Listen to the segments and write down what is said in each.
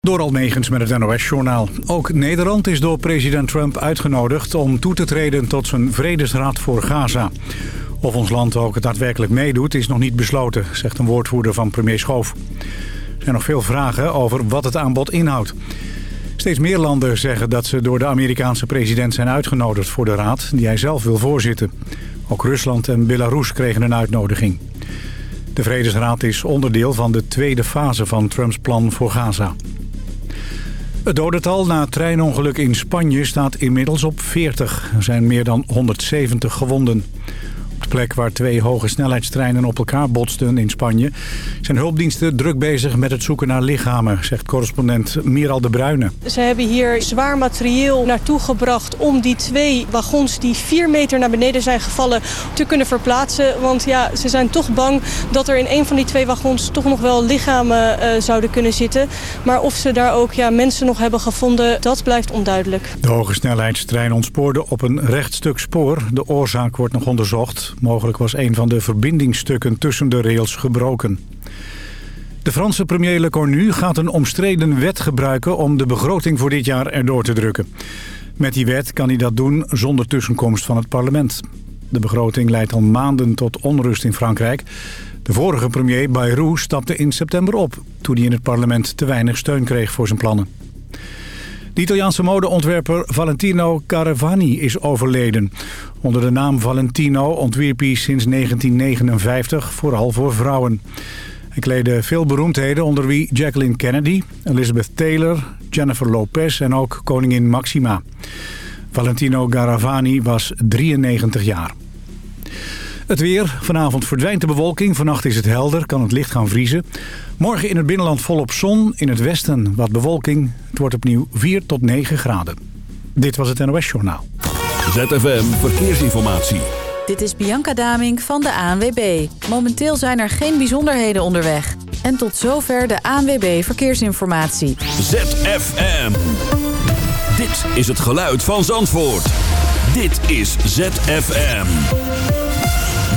Door Almegens met het NOS-journaal. Ook Nederland is door president Trump uitgenodigd om toe te treden tot zijn vredesraad voor Gaza. Of ons land ook daadwerkelijk meedoet is nog niet besloten, zegt een woordvoerder van premier Schoof. Er zijn nog veel vragen over wat het aanbod inhoudt. Steeds meer landen zeggen dat ze door de Amerikaanse president zijn uitgenodigd voor de raad die hij zelf wil voorzitten. Ook Rusland en Belarus kregen een uitnodiging. De Vredesraad is onderdeel van de tweede fase van Trumps plan voor Gaza. Het dodental na treinongeluk in Spanje staat inmiddels op 40. Er zijn meer dan 170 gewonden plek waar twee hoge snelheidstreinen op elkaar botsten in Spanje... zijn hulpdiensten druk bezig met het zoeken naar lichamen, zegt correspondent Miral de Bruyne. Ze hebben hier zwaar materieel naartoe gebracht om die twee wagons die vier meter naar beneden zijn gevallen te kunnen verplaatsen. Want ja, ze zijn toch bang dat er in een van die twee wagons toch nog wel lichamen uh, zouden kunnen zitten. Maar of ze daar ook ja, mensen nog hebben gevonden, dat blijft onduidelijk. De hoge snelheidstrein ontspoorde op een recht stuk spoor. De oorzaak wordt nog onderzocht. Mogelijk was een van de verbindingsstukken tussen de rails gebroken. De Franse premier Le Cornu gaat een omstreden wet gebruiken om de begroting voor dit jaar erdoor te drukken. Met die wet kan hij dat doen zonder tussenkomst van het parlement. De begroting leidt al maanden tot onrust in Frankrijk. De vorige premier Bayrou stapte in september op... toen hij in het parlement te weinig steun kreeg voor zijn plannen. De Italiaanse modeontwerper Valentino Caravani is overleden. Onder de naam Valentino ontwierp hij sinds 1959 vooral voor vrouwen. Hij kleedde veel beroemdheden onder wie Jacqueline Kennedy, Elizabeth Taylor, Jennifer Lopez en ook koningin Maxima. Valentino Garavani was 93 jaar. Het weer. Vanavond verdwijnt de bewolking. Vannacht is het helder. Kan het licht gaan vriezen. Morgen in het binnenland volop zon. In het westen wat bewolking. Het wordt opnieuw 4 tot 9 graden. Dit was het NOS Journaal. ZFM Verkeersinformatie. Dit is Bianca Daming van de ANWB. Momenteel zijn er geen bijzonderheden onderweg. En tot zover de ANWB Verkeersinformatie. ZFM. Dit is het geluid van Zandvoort. Dit is ZFM.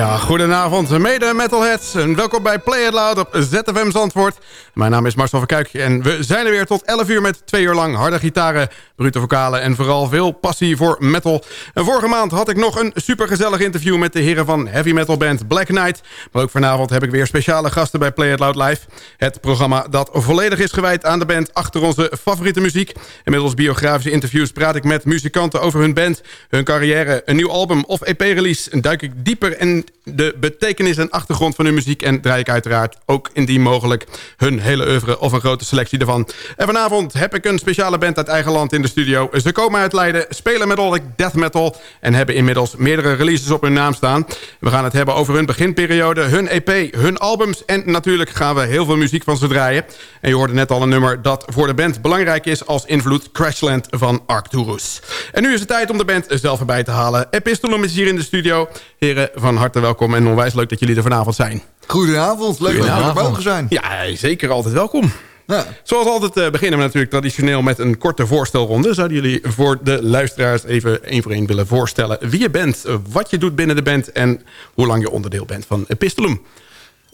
Ja, goedenavond, mede metalheads. En welkom bij Play It Loud op ZFM Zandvoort. Mijn naam is Marcel Verkuik en we zijn er weer tot 11 uur met twee uur lang harde gitaren, brute vocalen en vooral veel passie voor metal. En vorige maand had ik nog een supergezellig interview met de heren van heavy metal band Black Knight. Maar ook vanavond heb ik weer speciale gasten bij Play It Loud Live. Het programma dat volledig is gewijd aan de band achter onze favoriete muziek. En middels biografische interviews praat ik met muzikanten over hun band, hun carrière, een nieuw album of EP-release. Duik ik dieper in de betekenis en achtergrond van hun muziek... en draai ik uiteraard ook indien mogelijk hun hele oeuvre of een grote selectie ervan. En vanavond heb ik een speciale band uit eigen land in de studio. Ze komen uit Leiden, spelen melodic death metal... en hebben inmiddels meerdere releases op hun naam staan. We gaan het hebben over hun beginperiode, hun EP, hun albums... en natuurlijk gaan we heel veel muziek van ze draaien. En je hoorde net al een nummer dat voor de band belangrijk is... als invloed Crashland van Arcturus. En nu is het tijd om de band zelf erbij te halen. Epistolum is hier in de studio. Heren, van harte welkom en onwijs leuk dat jullie er vanavond zijn. Goedenavond, leuk dat we er mogen zijn. Ja, zeker altijd welkom. Ja. Zoals altijd uh, beginnen we natuurlijk traditioneel met een korte voorstelronde. Zouden jullie voor de luisteraars even één voor één willen voorstellen wie je bent, wat je doet binnen de band en hoe lang je onderdeel bent van Epistolum?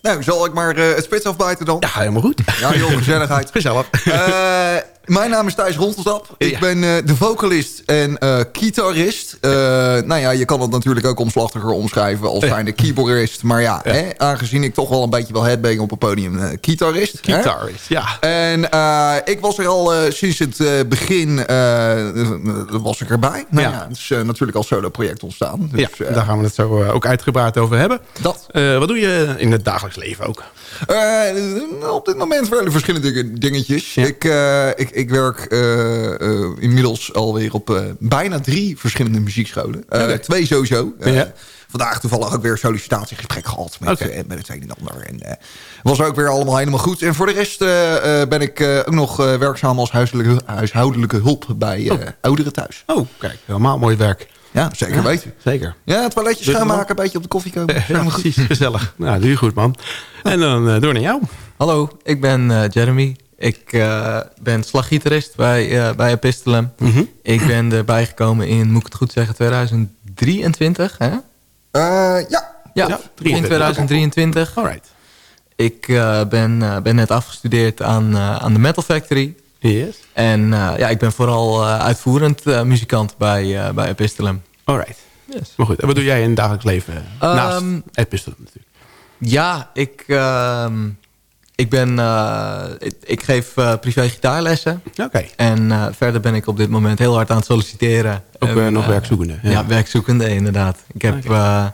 Nou, zal ik maar uh, het spits afbijten dan? Ja, helemaal goed. Ja, heel gezelligheid. Gezellig. Uh, mijn naam is Thijs Rontelstap. Ik ben uh, de vocalist en uh, gitarist. Uh, nou ja, je kan het natuurlijk ook omslachtiger omschrijven als zijnde keyboardist. Maar ja, ja. Hè, aangezien ik toch wel een beetje wel headbang op het podium, gitarist. Gitarist, ja. En ik was er al sinds het begin was ik erbij. Nou ja, ja het is natuurlijk als solo project ontstaan. Dus, ja, daar gaan we het zo ook uitgebreid over hebben. Dat. wat doe je in het dagelijks leven ook? op dit moment wel verschillende dingetjes. Ik, ik ik werk uh, uh, inmiddels alweer op uh, bijna drie verschillende muziekscholen. Okay. Twee sowieso. Ja. Vandaag toevallig ook weer een sollicitatiegesprek gehad met, okay. met het een en ander. En was ook weer allemaal helemaal goed. En voor de rest ben ik ook nog werkzaam als huiselijke, huishoudelijke hulp bij oh. ouderen thuis. Oh, kijk, helemaal mooi werk. Ja, zeker ja, weten. Zeker. Ja, het toiletje schoonmaken, een beetje op de koffie komen. Ja, precies, gezellig. Nou, doe je goed, man. En dan door naar jou. Hallo, ik ben Jeremy. Ik uh, ben slaggitarist bij, uh, bij Epistolum. Mm -hmm. Ik ben erbij gekomen in, moet ik het goed zeggen, 2023, hè? Uh, ja. Ja, ja in 2023. Alright. Ik ben, ben net afgestudeerd aan, aan de Metal Factory. Yes. En ja, ik ben vooral uitvoerend muzikant bij, bij Epistolum. Alright. Yes. Maar goed, en wat doe jij in het dagelijks leven um, naast Epistolum natuurlijk? Ja, ik... Ehm, ik, ben, uh, ik, ik, geef uh, privé gitaarlessen. Oké. En uh, verder ben ik op dit moment heel hard aan het solliciteren. Ook nog werkzoekende? Ja. ja. werkzoekende inderdaad. Ik heb okay.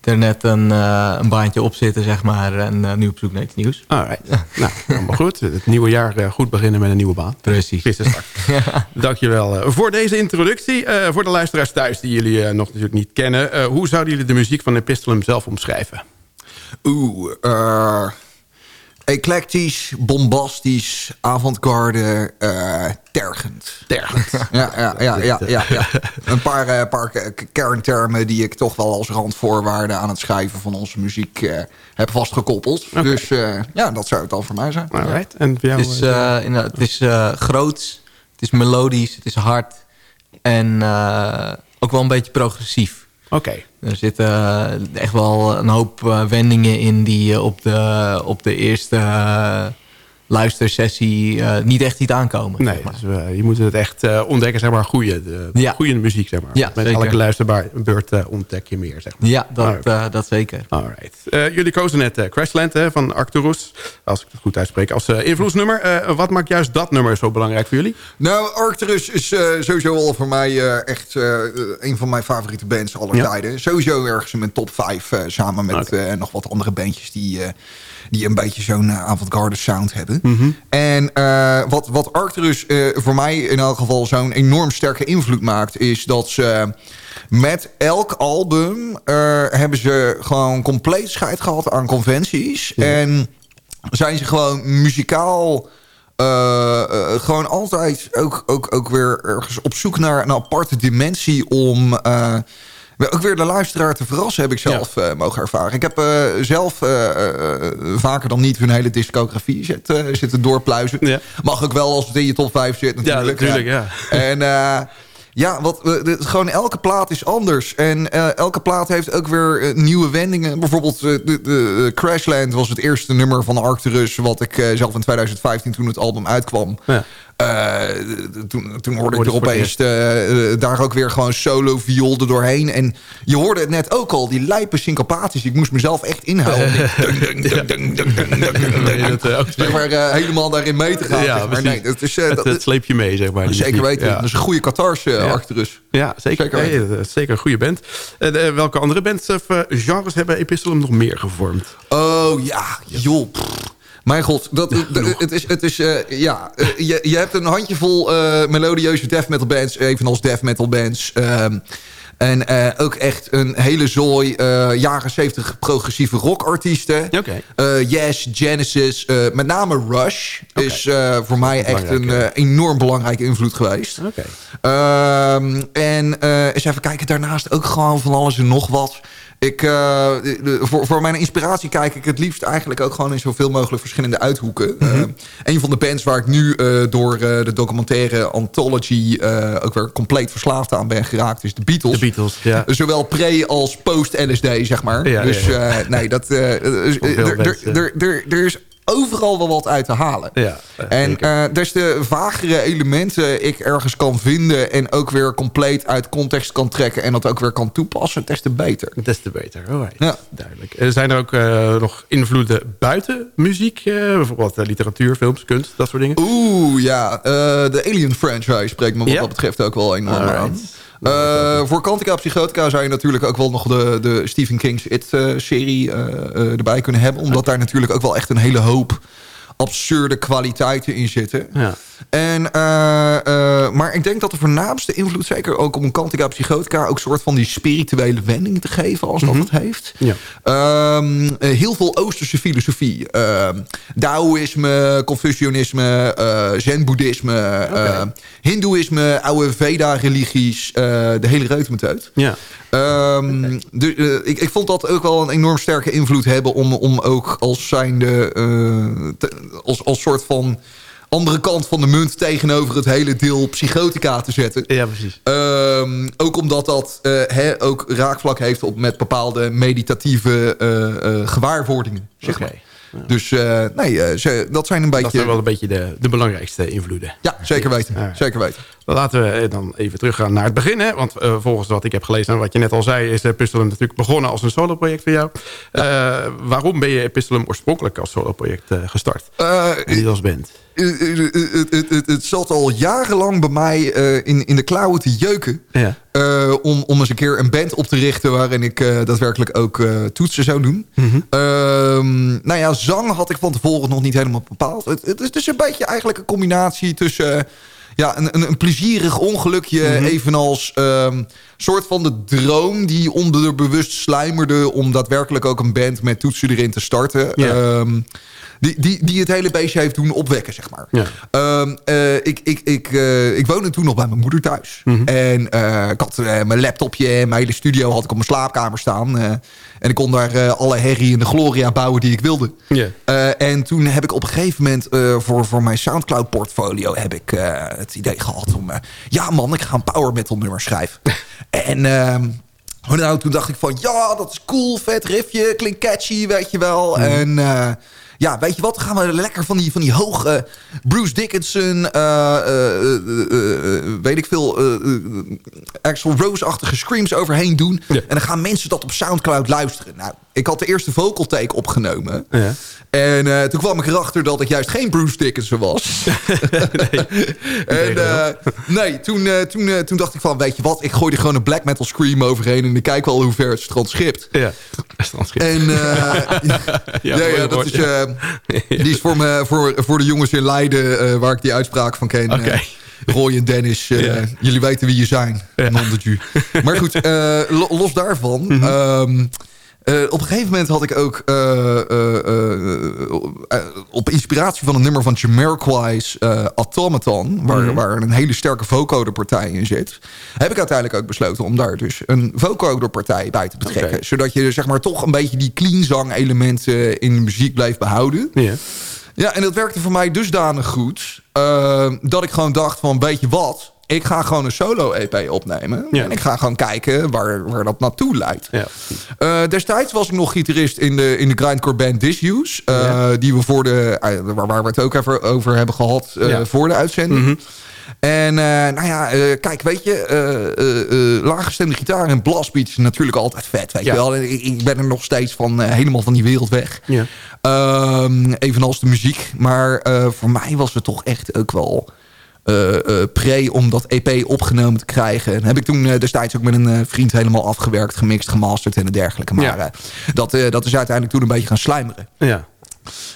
er net een, een baantje op zitten, zeg maar. En nu op zoek naar iets nieuws. Alright. nou, maar goed. Het nieuwe jaar goed beginnen met een nieuwe baan. Precies. start. ja. Dankjewel voor deze introductie. voor de luisteraars thuis die jullie nog natuurlijk niet kennen. hoe zouden jullie de muziek van Epistolum zelf omschrijven? Oeh, eh eclectisch, bombastisch, avant-garde, uh, tergend. Tergend. ja, ja, ja, ja, ja, ja. Een paar, uh, paar kerntermen die ik toch wel als randvoorwaarden aan het schrijven van onze muziek uh, heb vastgekoppeld. Okay. Dus ja, dat zou het al voor mij zijn. Alright. En voor jou, het is, het is groots, het is melodisch, het is hard en ook wel een beetje progressief. Oké. Er zitten eh, echt wel een hoop eh, wendingen in die je op de, op de eerste luistersessie uh, niet echt ziet aankomen. Nee, zeg maar. dus, je moet het echt ontdekken, zeg maar, goede, de, ja. goede muziek, zeg maar. Ja, Met zeker. elke luisterbeurt ontdek je meer, zeg maar. Ja, dat, dat zeker. Alright. jullie kozen net Crashland hè, van Arcturus, als ik het goed uitspreek, als invloedsnummer. wat maakt juist dat nummer zo belangrijk voor jullie? Nou, Arcturus is sowieso al voor mij echt een van mijn favoriete bands aller ja. tijden. Sowieso ergens in mijn top 5, samen met okay. nog wat andere bandjes die die een beetje zo'n uh, avant-garde sound hebben. Mm -hmm. En uh, wat, wat Arcturus uh, voor mij in elk geval zo'n enorm sterke invloed maakt... is dat ze met elk album hebben ze gewoon compleet scheid gehad aan conventies. Ja. En zijn ze gewoon muzikaal... gewoon altijd ook, ook, ook weer ergens op zoek naar een aparte dimensie om ook weer de luisteraar te verrassen heb ik zelf ja. uh, mogen ervaren. Ik heb uh, zelf uh, vaker dan niet hun hele discografie zit, zitten doorpluizen. Ja. Mag ook wel als het in je top 5 zit natuurlijk. Ja, natuurlijk, ja. En ja, wat, eh, gewoon elke plaat is anders. En eh, elke plaat heeft ook weer eh, nieuwe wendingen. Bijvoorbeeld eh, de, de, eh, Crashland was het eerste nummer van Arcturus... wat ik eh, zelf in 2015, toen het album uitkwam... Ja. Eh, toen, toen hoorde ik er opeens eh, eh, daar ook weer gewoon solo viool doorheen. En je hoorde het net ook al, die lijpe syncopaties. Ik moest mezelf echt inhouden. Helemaal daarin mee te gaan. Maar nee, dat, is, sleep je mee, zeg maar. Zeker weten. Dat is een goede Katarse achterus. Ja, zeker. zeker een goede band. welke andere bands of genres hebben Epistolum nog meer gevormd? Oh ja, joh. Mijn god, dat, het is, het is eh, ja, eh, je, je hebt een handjevol eh melodieuze death metal bands, evenals death metal bands. ehm, en ook echt een hele zooi jaren 70 progressieve rockartiesten. Eh, yes, Genesis, met name Rush is voor mij echt een enorm belangrijke invloed geweest. Oké. Ehm, en eens even kijken, daarnaast ook gewoon van alles en nog wat. Ik, eh, voor, voor mijn inspiratie kijk ik het liefst eigenlijk ook gewoon in zoveel mogelijk verschillende uithoeken. Mhm. Eh, een van de bands waar ik nu eh, door de documentaire Anthology ook weer compleet verslaafd aan ben geraakt, is de Beatles. De Beatles, ja. Zowel pre- als post-LSD, zeg maar. Ja, dus ja, ja. nee, dat, er is overal wel wat uit te halen. Ja, eh, En eh, des te vagere elementen ik ergens kan vinden... en ook weer compleet uit context kan trekken... en dat ook weer kan toepassen, des te beter. Des te beter. Alright. Ja. Duidelijk. Er zijn er ook eh, nog invloeden buiten muziek? eh, bijvoorbeeld eh, literatuur, films, kunst, dat soort dingen? Oeh, ja. eh, de Alien franchise spreekt me wat Ja? dat betreft ook wel enorm Alright. aan. Eh, voor Quantica Psychotica zou je natuurlijk ook wel nog de, de Stephen King's It-serie eh, eh, erbij kunnen hebben. Omdat daar natuurlijk ook wel echt een hele hoop absurde kwaliteiten in zitten. Ja. En, eh, eh, maar ik denk dat de voornaamste invloed, zeker ook om Quantica Psychotica... ook een soort van die spirituele wending te geven, als dat het heeft. Ja. Ehm, eh, heel veel Oosterse filosofie. Ehm Taoïsme, Confucianisme, eh Zen-boeddhisme... eh, Hindoeïsme, oude Veda-religies, eh, de hele reutemeteut. Ja. Ehm, de, eh, ik, ik vond dat ook wel een enorm sterke invloed hebben... om, om ook als zijnde... eh, te- als, als soort van andere kant van de munt... tegenover het hele deel psychotica te zetten. ja, precies. Ehm, ook omdat dat eh, ook raakvlak heeft op met bepaalde meditatieve eh, eh, gewaarwordingen. Zeg maar. Dus eh, nee, eh, ze, dat zijn een beetje... Dat zijn wel een beetje de, de belangrijkste invloeden. Ja, zeker weten. Zeker weten. Laten we eh, dan even teruggaan naar het begin. Hè? Want volgens wat ik heb gelezen en wat je net al zei... is Epistolum natuurlijk begonnen als een soloproject voor jou. Waarom ben je Epistolum oorspronkelijk als soloproject gestart? Niet als band? Eh, eh, eh, het, het, het, het zat al jarenlang bij mij in, in de klauwen te jeuken. Ja. Om, om eens een keer een band op te richten... waarin ik daadwerkelijk ook toetsen zou doen. Ehm, nou ja, zang had ik van tevoren nog niet helemaal bepaald. Het, is dus een beetje eigenlijk een combinatie tussen... ja, een, een, een plezierig ongelukje, evenals ehm soort van de droom die onderbewust sluimerde... om daadwerkelijk ook een band met toetsen erin te starten. Ja. Ehm, die, die, die het hele beestje heeft doen opwekken, zeg maar. Ja. Ehm, eh, ik, ik, ik, eh, ik woonde toen nog bij mijn moeder thuis. Mhm. En eh, ik had mijn laptopje en mijn hele studio had ik op mijn slaapkamer staan. en ik kon daar alle herrie en de gloria bouwen die ik wilde. En toen heb ik op een gegeven moment voor, voor mijn Soundcloud portfolio heb ik het idee gehad om... ja man, ik ga een power metal nummer schrijven. en... ehm, nou, toen dacht ik van, ja, dat is cool, vet riffje, klinkt catchy, weet je wel. En eh, ja, weet je wat, dan gaan we lekker van die, van die hoge Bruce Dickinson, eh, eh, eh, eh, weet ik veel, eh, eh, Axel Rose-achtige screams overheen doen. Ja. En dan gaan mensen dat op Soundcloud luisteren. Nou, ik had de eerste vocal take opgenomen. Ja. En eh, toen kwam ik erachter dat ik juist geen Bruce Dickinson was. en eh, nee, toen, eh, toen, toen dacht ik van, weet je wat, ik gooi er gewoon een black metal scream overheen... en ik kijk wel hoe ver het strand schipt. Ja. Strandschip. En ja, ja, mooi dat woord, is, ja. die is voor, me, voor, voor de jongens in Leiden, waar ik die uitspraak van ken. Oké. Roy en Dennis, Ja. jullie weten wie je zijn. Ja. Non. Maar goed, lo- los daarvan... ehm, eh, op een gegeven moment had ik ook eh, eh, op inspiratie van een nummer van Jamiroquai's Automaton, waar, waar een hele sterke vocoderpartij in zit, heb ik uiteindelijk ook besloten om daar dus een vocoderpartij bij te betrekken. Zodat je zeg maar toch een beetje die clean elementen in de muziek bleef behouden. Ja. Ja, en dat werkte voor mij dusdanig goed... dat ik gewoon dacht van, weet je wat... ik ga gewoon een solo-EP opnemen. Ja. En ik ga gewoon kijken waar, waar dat naartoe leidt. Ja. Eh, destijds was ik nog gitarist in de, in de grindcore band Disuse. eh, Die we voor de, eh, waar, waar we het ook even over hebben gehad eh, voor de uitzending. Mhm. En nou ja, kijk, weet je, laaggestemde gitaar en blastbeats is natuurlijk altijd vet, weet je wel. Ik, ik ben er nog steeds van, helemaal van die wereld weg. Ja. Ehm, evenals de muziek. Maar voor mij was het toch echt ook wel pre om dat EP opgenomen te krijgen. En heb ik toen eh, destijds ook met een eh, vriend helemaal afgewerkt, gemixt, gemasterd en dergelijke. Maar Ja. eh, dat, eh, dat is uiteindelijk toen een beetje gaan slijmeren. Ja.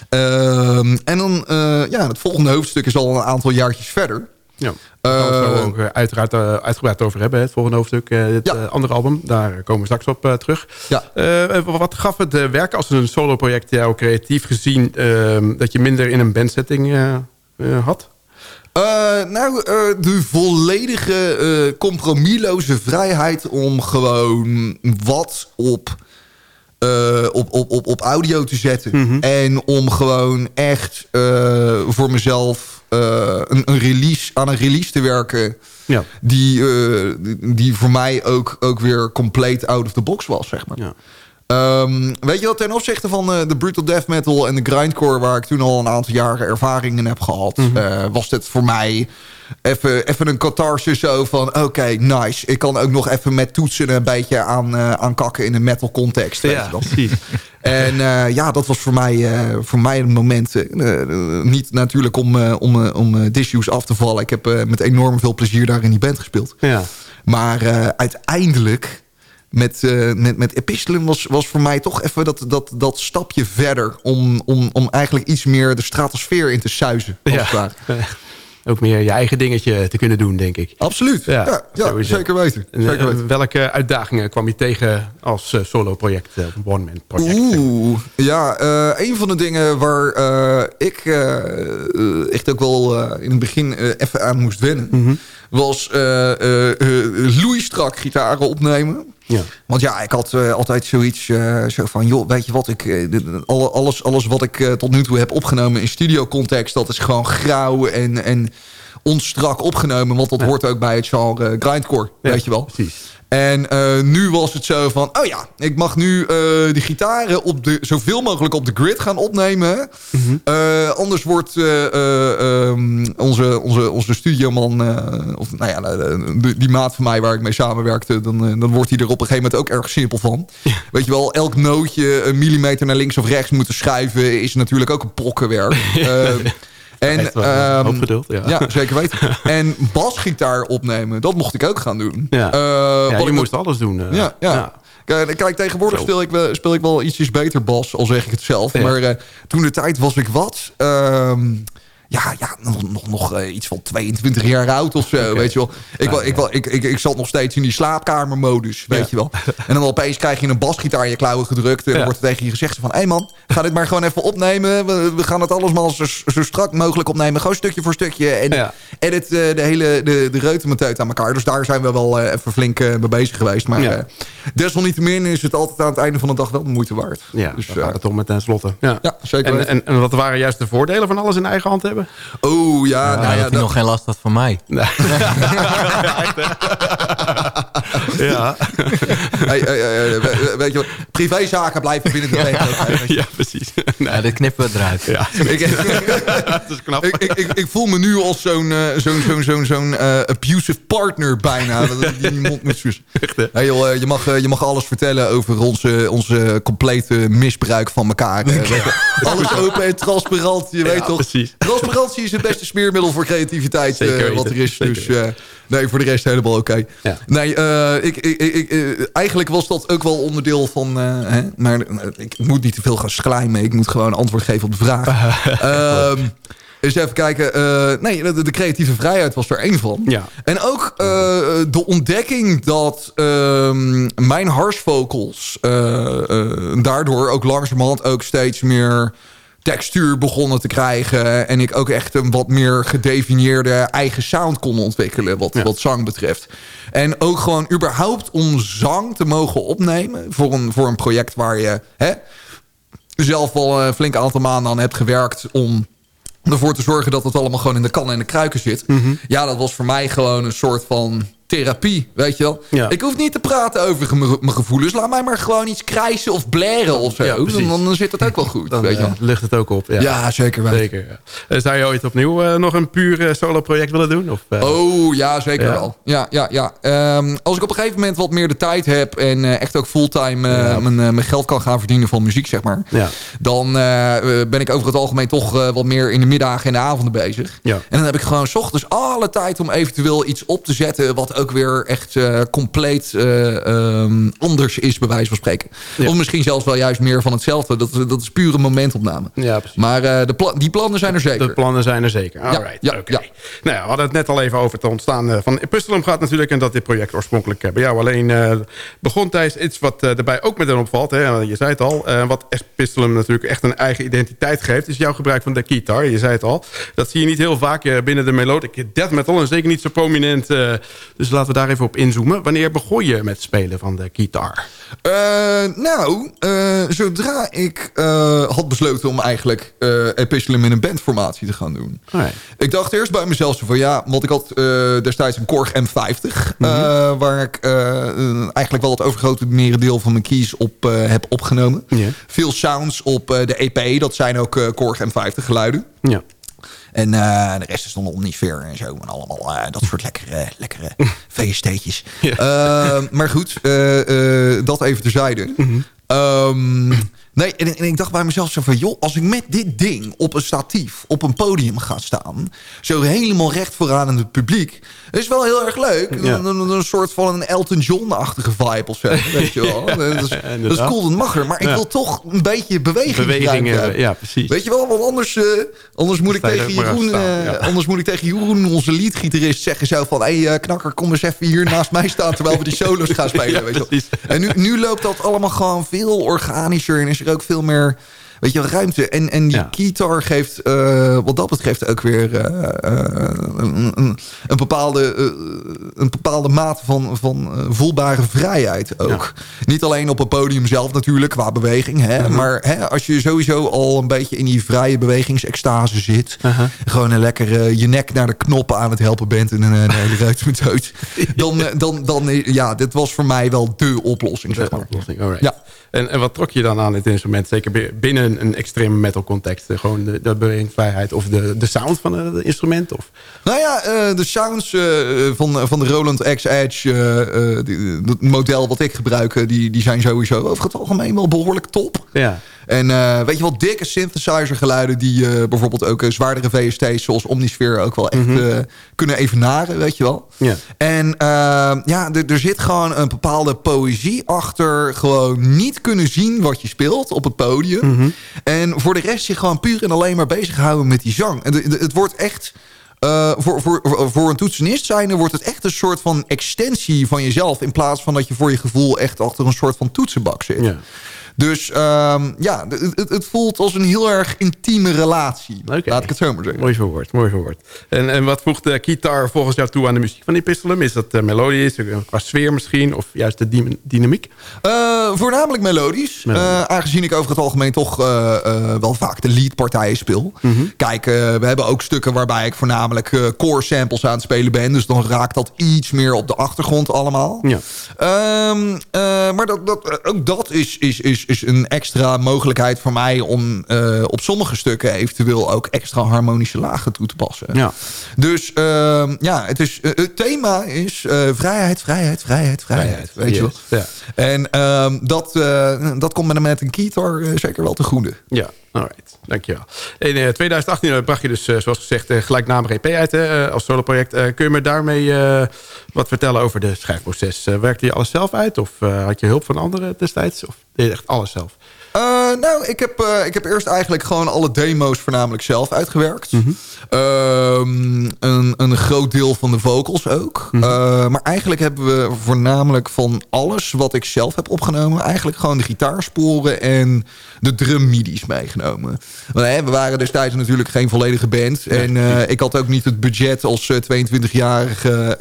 Ehm, en dan, eh, ja, het volgende hoofdstuk is al een aantal jaartjes verder. Ja. Daar gaan we het Eh, ook eh, uiteraard eh, uitgebreid over hebben. Het volgende hoofdstuk, eh, Ja. eh, andere album. Daar komen we straks op eh, terug. Ja. Eh, wat gaf het eh, werk als een solo-project jou creatief gezien... ehm, dat je minder in een bandsetting eh, eh, had? Eh, nou, eh, de volledige eh compromisloze vrijheid om gewoon wat op, op, op, op, op audio te zetten. En om gewoon echt voor mezelf een, een release, aan een release te werken... Ja. Die, die, die voor mij ook, ook weer compleet out of the box was, zeg maar. Ja. Ehm, weet je wat, ten opzichte van eh, de brutal death metal en de grindcore... waar ik toen al een aantal jaren ervaring in heb gehad... eh, was dit voor mij even, even een catharsis zo van... oké, nice, ik kan ook nog even met toetsen een beetje aan, eh aan kakken in een metal context. Precies. En ja, dat was voor mij, voor mij een moment. niet natuurlijk om, om, om disuse af te vallen. Ik heb met enorm veel plezier daar in die band gespeeld. Ja. Maar uiteindelijk met, eh met, met Epistelen was, was voor mij toch even dat, dat, dat stapje verder... Om, om, om eigenlijk iets meer de stratosfeer in te suizen. Ware. Ook meer je eigen dingetje te kunnen doen, denk ik. Absoluut, Ja, ja, ja, zeker weten. En, Zeker eh, weten. welke uitdagingen kwam je tegen als eh, solo-project, one-man project? Oeh, ja, eh, een van de dingen waar ik echt ook wel in het begin even aan moest wennen... Mhm. Was eh eh, eh, loeistrak gitaren opnemen. Ja. Want ja, ik had altijd zoiets zo van... joh, weet je wat, ik, alle- alles, alles wat ik tot nu toe heb opgenomen in studio-context... dat is gewoon grauw en, en onstrak opgenomen. Want dat hoort ook bij het genre grindcore, Ja, weet je wel. Precies. En eh, nu was het zo van... oh ja, ik mag nu eh de gitaren op de, zoveel mogelijk op de grid gaan opnemen. Eh, anders wordt eh, eh, ehm, onze, onze, onze studioman... of nou ja, de- die maat van mij waar ik mee samenwerkte... dan, dan wordt hij er op een gegeven moment ook erg simpel van. Weet je wel, elk nootje een millimeter naar links of rechts moeten schuiven... is natuurlijk ook een pokkenwerk. En, een ehm, geduld, ja. ja, zeker weten. En basgitaar opnemen, dat mocht ik ook gaan doen. Ja. Eh, ja, je moest alles doen. eh. ja, ja. Kijk, kijk, tegenwoordig speel ik, wel, speel ik wel ietsjes beter bas, al zeg ik het zelf. Maar eh, toen de tijd was ik wat... ehm, ja, ja, nog, nog, nog eh, iets van 22 jaar oud of zo, weet je wel. Ik, wel, ik, wel ik, ik, ik zat nog steeds in die slaapkamermodus, weet Ja. je wel. En dan opeens krijg je een basgitaar in je klauwen gedrukt... en dan Ja. wordt er tegen je gezegd van... hé hey man, ga dit maar gewoon even opnemen. We, we gaan het allemaal zo, zo strak mogelijk opnemen. Gewoon stukje voor stukje. En Ja. edit eh, de hele de, de reutemeteut aan elkaar. Dus daar zijn we wel eh, even flink mee bezig geweest. Maar Ja. desalniettemin is het altijd aan het einde van de dag wel de moeite waard. Ja, dus, daar gaat het om met ten slotte. Ja. ja, zeker En, en, en wat waren juist de voordelen van alles in eigen hand hebben? Oh ja, Ja, nou dat ja, hij dat- nog geen last had van mij. Ja, hey, hey, hey, hey, we- weet je wat, privézaken blijven binnen de regels. ja precies. Nee, Ja, dit knippen we eruit. ja, Ik, dat is knap. ik, ik, ik, ik voel me nu als zo'n eh, zo'n zo'n zo'n zo'n eh, abusive partner bijna. Dat ik mond moet. Hey, joh, eh, je, mag, je mag alles vertellen over onze, onze complete misbruik van elkaar. je. Alles open en transparant, je weet toch? precies. Transparantie is het beste smeermiddel voor creativiteit eh, Zeker wat er is. zeker Dus eh, nee, voor de rest helemaal oké. Ja. Nee, eh, ik, ik, ik, eigenlijk was dat ook wel onderdeel van... hè, maar ik moet niet te veel gaan schlijmen. Ik moet gewoon antwoord geven op de vraag. Ehm eens even kijken. nee, de, de creatieve vrijheid was er één van. Ja. En ook de ontdekking dat ehm, mijn harsvocals... eh, daardoor ook langzamerhand ook steeds meer textuur begonnen te krijgen. En ik ook echt een wat meer gedefinieerde eigen sound kon ontwikkelen. Wat, Ja. wat zang betreft. En ook gewoon überhaupt om zang te mogen opnemen. Voor een, voor een project waar je hè, zelf wel een flink aantal maanden aan hebt gewerkt. Om ervoor te zorgen dat het allemaal gewoon in de kan en de kruiken zit. Mhm. Ja, dat was voor mij gewoon een soort van therapie, weet je wel. Ja. Ik hoef niet te praten over mijn gevoelens. Laat mij maar gewoon iets krijsen of blaren of zo. Ja, dan, dan zit het ook wel goed, Dan weet je wel. lucht het ook op. Ja, Ja, zeker wel. zeker. Ja. Eh, Zou je ooit opnieuw eh, nog een puur eh, solo-project willen doen? Of, Oh, ja, zeker Ja. wel. Ja, ja, ja. Ehm, als ik op een gegeven moment wat meer de tijd heb... en echt ook fulltime mijn, mijn geld kan gaan verdienen van muziek, zeg maar... Dan ben ik over het algemeen toch wat meer in de middagen en de avonden bezig. Ja. En dan heb ik gewoon 's ochtends alle tijd om eventueel iets op te zetten... wat ook weer echt eh, compleet eh, ehm, anders is, bij wijze van spreken. Ja. Of misschien zelfs wel juist meer van hetzelfde. Dat, dat is pure momentopname. Ja, precies. Maar eh, de pla- die plannen zijn er zeker. De plannen zijn er zeker. Alright, ja, oké. ja. Nou ja, we hadden het net al even over het ontstaan van Epistolum gaat natuurlijk... en dat dit project oorspronkelijk bij jou alleen begon tijdens iets wat erbij ook meteen opvalt. Hè, je zei het al, wat Epistolum natuurlijk echt een eigen identiteit geeft... is jouw gebruik van de guitar. Je zei het al. Dat zie je niet heel vaak binnen de melodic death metal... en zeker niet zo prominent. eh, dus laten we daar even op inzoomen. Wanneer begon je met spelen van de gitaar? Eh, nou, eh, zodra ik eh, had besloten om eigenlijk Epistolum in een bandformatie te gaan doen. Alright. Ik dacht eerst bij mezelf zo van ja, want ik had destijds een Korg M50. eh, waar ik eigenlijk wel het overgrote merendeel van mijn keys op heb opgenomen. Veel sounds op de EP, dat zijn ook Korg M50 geluiden. Ja. En eh, de rest is dan Omnisphere en zo. En allemaal eh, dat soort lekkere, lekkere VST'tjes. Eh, maar goed, dat even terzijde. Ehm, nee, en, en ik dacht bij mezelf zo van... joh, als ik met dit ding op een statief op een podium ga staan... zo helemaal recht vooraan in het publiek... is wel heel erg leuk. Ja. Een, een, een soort van een Elton John-achtige vibe of zo. Weet je wel. Dat is, dat is Inderdaad. cool, dat mag er. Maar ik wil toch een beetje beweging Bewegingen, ja, precies. Weet je wel, want anders, eh, anders, moet ik tegen er Jeroen, eh, anders moet ik tegen Jeroen, onze leadgitarist, zeggen zo van... hé hey, eh, knakker, kom eens even hier naast mij staan... terwijl we die solos gaan spelen. Weet je wel. En nu, nu loopt dat allemaal gewoon veel organischer... en is ook veel meer weet je, ruimte. En, en die Ja. guitar geeft eh, wat dat betreft ook weer eh, eh, een, bepaalde, een bepaalde mate van, van voelbare vrijheid ook. Niet alleen op het podium zelf natuurlijk, qua beweging. Hè, Maar hè, als je sowieso al een beetje in die vrije bewegingsextase zit... gewoon een lekker je nek naar de knoppen aan het helpen bent... en een, een hele ruit met dood. Dan, dan, dan, ja, dit was voor mij wel dé oplossing, zeg maar. oplossing. Ja. En, en wat trok je dan aan dit instrument? Zeker bi- binnen een extreme metal context. Eh, Gewoon de, de bewegingsvrijheid of de, de sound van het instrument? Of? Nou ja, eh, de sounds eh, van, van de Roland X Edge, het model wat ik gebruik, die, die zijn sowieso over het algemeen wel behoorlijk top. Ja. En eh, weet je wel, dikke synthesizer geluiden die eh, bijvoorbeeld ook eh, zwaardere VST's zoals Omnisphere ook wel echt eh, kunnen evenaren, weet je wel. Ja. En ja, er- zit gewoon een bepaalde poëzie achter gewoon niet kunnen zien wat je speelt op het podium. En voor de rest je gewoon puur en alleen maar bezighouden met die zang. En het wordt echt... voor, voor, voor een toetsenist zijn, wordt het echt een soort van extensie van jezelf. In plaats van dat je voor je gevoel echt achter een soort van toetsenbak zit. Ja. Dus ehm, ja, het, het, het voelt als een heel erg intieme relatie. Laat ik het zo maar zeggen. Mooi verwoord, mooi verwoord. En, en wat voegt de guitar volgens jou toe aan de muziek van Epistolum? Is dat uh, melodisch, eh, qua sfeer misschien? Of juist de dy- dynamiek? Eh, voornamelijk melodisch. Eh, aangezien ik over het algemeen toch eh, eh, wel vaak de leadpartijen speel. Mhm. Kijk, eh, we hebben ook stukken waarbij ik voornamelijk eh, core samples aan het spelen ben. Dus dan raakt dat iets meer op de achtergrond allemaal. Ja. Ehm, eh, maar dat, dat, ook dat is, is, is, is een extra mogelijkheid voor mij... om eh, op sommige stukken eventueel ook extra harmonische lagen toe te passen. Ja. Dus ehm, ja, het, is, eh, het thema is eh, vrijheid, vrijheid, vrijheid, vrijheid. Weet je wel? Ja. En ehm, dat, eh, dat komt met, met een eh, zeker wel te goede. Ja, alright. Dankjewel. In eh, 2018 bracht je dus, eh, zoals gezegd, een gelijknamige EP uit eh, als soloproject. Eh, kun je me daarmee eh, wat vertellen over de schrijfproces? Eh, werkte je alles zelf uit of eh, had je hulp van anderen destijds? Of deed je echt alles zelf? Eh, nou, ik heb, eh, ik heb eerst eigenlijk gewoon alle demo's voornamelijk zelf uitgewerkt. Mhm. Ehm, een, een groot deel van de vocals ook. Mhm. Eh, maar eigenlijk hebben we voornamelijk van alles wat ik zelf heb opgenomen... eigenlijk gewoon de gitaarsporen en de drum midis meegenomen. Want, hè, we waren destijds natuurlijk geen volledige band. En ik had ook niet het budget als eh, 22-jarige...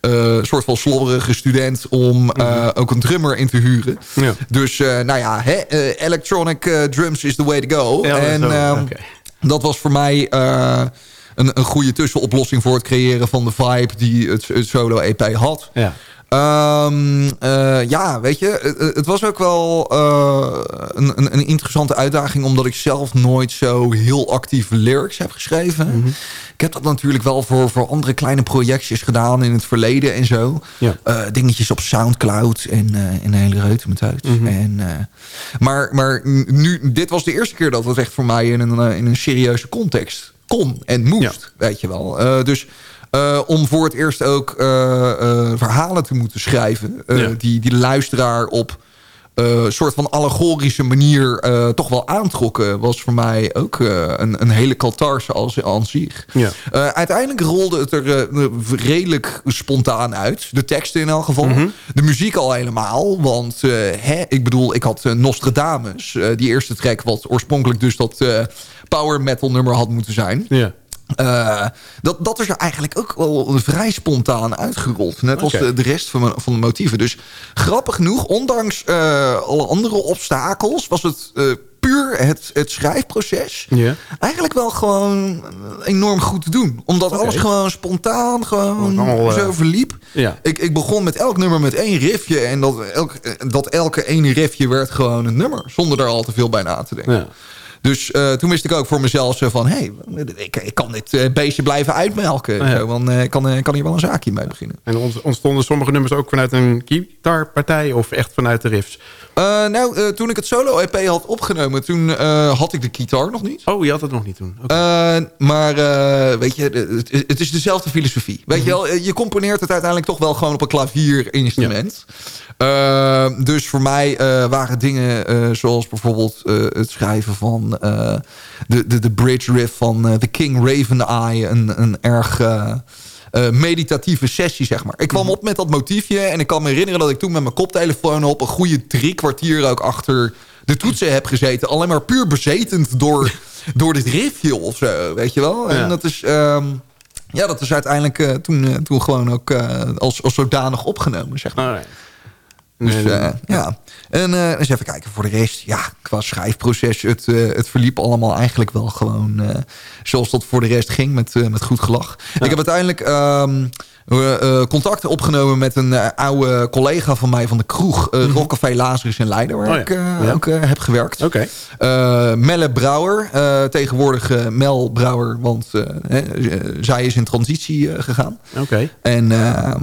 eh, soort van slobberige student om eh, ook een drummer in te huren. Ja. Dus eh, nou ja, hè, electronic drums is the way to go. Ja, en ehm, dat was voor mij een, een goede tussenoplossing voor het creëren van de vibe die het, het solo-EP had. Ja. Um, uh, ja, weet je, het, was ook wel uh, een, een, een, interessante uitdaging... omdat ik zelf nooit zo heel actief lyrics heb geschreven. Mm -hmm. Ik heb dat natuurlijk wel voor, voor andere kleine projectjes gedaan in het verleden en zo. Ja. Uh, dingetjes op Soundcloud en in een hele reuze met uit. Mm -hmm. en, maar, maar nu, dit was de eerste keer dat het echt voor mij in een, in een serieuze context kon en moest, ja. weet je wel. dus... Uh, om voor het eerst ook uh, uh, verhalen te moeten schrijven. Ja. die, die luisteraar op een soort van allegorische manier toch wel aantrokken. Was voor mij ook een, een hele catharse als aan zich. Ja. uiteindelijk rolde het er redelijk spontaan uit. De teksten in elk geval. Mhm. Mm -hmm. De muziek al helemaal. Want hè, ik bedoel, ik had Nostradamus. die eerste track wat oorspronkelijk dus dat power metal nummer had moeten zijn. Ja. Uh, dat, dat is er eigenlijk ook wel vrij spontaan uitgerold. Net als de, de rest van, van de motieven. Dus grappig genoeg, ondanks uh, alle andere obstakels... was het uh, puur het, het schrijfproces... Eigenlijk wel gewoon enorm goed te doen. Omdat alles gewoon spontaan gewoon eh, zo verliep. Ja. Ik, ik begon met elk nummer met één riffje... en dat, elk, dat elke ene riffje werd gewoon een nummer. Zonder daar al te veel bij na te denken. Ja. Dus eh, toen wist ik ook voor mezelf zo van... hé, hey, ik, ik kan dit eh, beestje blijven uitmelken. Ja. Zo, want eh, ik kan, eh, kan hier wel een zaakje mee beginnen. En ont- ontstonden sommige nummers ook vanuit een gitaarpartij of echt vanuit de riffs? Eh, nou, eh, toen ik het solo-EP had opgenomen... toen eh, had ik de gitaar nog niet. Oh, je had het nog niet toen. Maar weet je, het, het is dezelfde filosofie. Weet je wel, eh, je componeert het uiteindelijk toch wel gewoon op een klavierinstrument. Dus voor mij waren dingen zoals bijvoorbeeld het schrijven van de, de, de bridge riff van The King Raven Eye. Een, een erg eh, meditatieve sessie, zeg maar. Ik kwam op met dat motiefje en ik kan me herinneren dat ik toen met mijn koptelefoon op een goede drie kwartier ook achter de toetsen heb gezeten. Alleen maar puur bezetend door, door dit riffje of zo, weet je wel. En Ja. dat is... ehm, ja, dat is uiteindelijk eh, toen, eh, toen gewoon ook als, als zodanig opgenomen, zeg maar. Alright. Dus Nee, eh, ja. En eh, eens even kijken voor de rest. Ja, qua schrijfproces, het, eh, het verliep allemaal eigenlijk wel gewoon eh, zoals dat voor de rest ging met, eh, met goed gelach. Ik heb uiteindelijk ehm, eh, eh, contacten opgenomen met een eh, oude collega van mij van de kroeg. eh Rockcafé Lazarus in Leiden, waar. Oh ja. ik eh, Ja. ook eh, heb gewerkt. Oké. Eh, Melle Brouwer, eh, tegenwoordig eh, Mel Brouwer, want eh, eh, zij is in transitie eh, gegaan. Oké. En, ehm,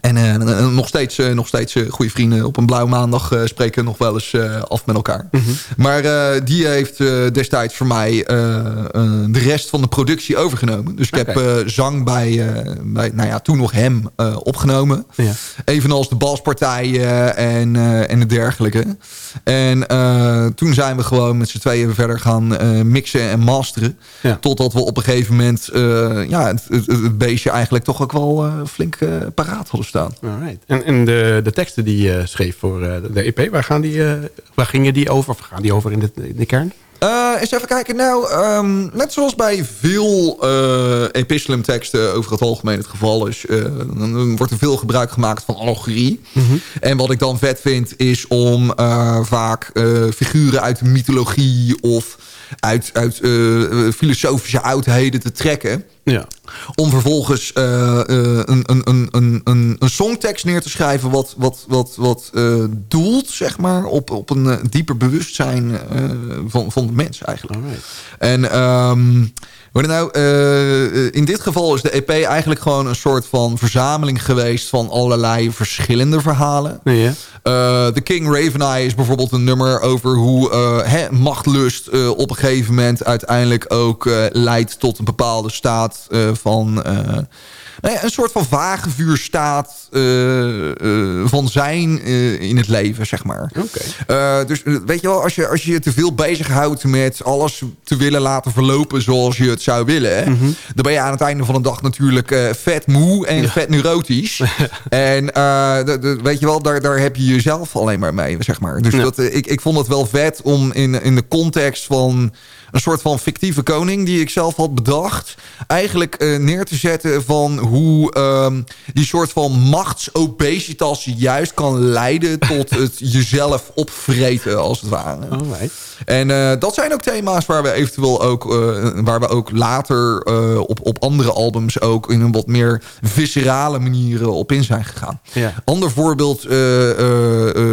en eh, nog steeds, eh, nog steeds eh, goede vrienden. Op een blauwe maandag eh, spreken nog wel eens eh, af met elkaar. Maar eh, die heeft eh, destijds voor mij eh, eh, de rest van de productie overgenomen. Dus ik heb eh, zang bij, eh, bij, nou ja, toen nog hem eh, opgenomen. Ja. Evenals de baspartijen en, eh, en het dergelijke. En eh, toen zijn we gewoon met z'n tweeën verder gaan eh, mixen en masteren. Ja. Totdat we op een gegeven moment eh, ja, het, het, het beestje eigenlijk toch ook wel eh, flink eh, paraat hadden staan. Alright. En, en de, de teksten die je schreef voor eh, de EP, waar, gaan die, eh, waar gingen die over? Of gaan die over in de, in de kern? Eh, eens even kijken. Nou, ehm, net zoals bij veel eh epistolum teksten over het algemeen het geval is... eh, dan, wordt er veel gebruik gemaakt van allegorie. En wat ik dan vet vind is om eh, vaak eh, figuren uit de mythologie... of uit, uit eh, filosofische oudheden te trekken... Ja. Om vervolgens eh, eh, een, een, een, een, een, een songtekst neer te schrijven... wat, wat, wat, wat eh, doelt zeg maar, op, op een eh, dieper bewustzijn eh, van, van de mens eigenlijk. Alright. En ehm, wat nou, eh, in dit geval is de EP eigenlijk gewoon een soort van verzameling geweest... van allerlei verschillende verhalen. Ja. Eh, The King Raveneye is bijvoorbeeld een nummer over hoe eh, machtlust eh, op een gegeven moment uiteindelijk ook eh, leidt tot een bepaalde staat eh, van... nou ja, een soort van vage vuurstaat eh, eh, van zijn eh, in het leven, zeg maar. Dus weet je wel, als je, als je je te veel bezighoudt met alles te willen laten verlopen zoals je het zou willen... hè, dan ben je aan het einde van de dag natuurlijk vet moe en vet neurotisch. en weet je wel, daar, daar heb je jezelf alleen maar mee, zeg maar. Dus Ja. dat, ik, ik vond het wel vet om in, in de context van een soort van fictieve koning... die ik zelf had bedacht, eigenlijk neer te zetten van hoe ehm, die soort van machtsobesitas juist kan leiden tot het jezelf opvreten als het ware. Alright. En uh, dat zijn ook thema's waar we eventueel ook, uh, waar we ook later uh, op, op andere albums ook in een wat meer viscerale manier op in zijn gegaan. Ja. Ander voorbeeld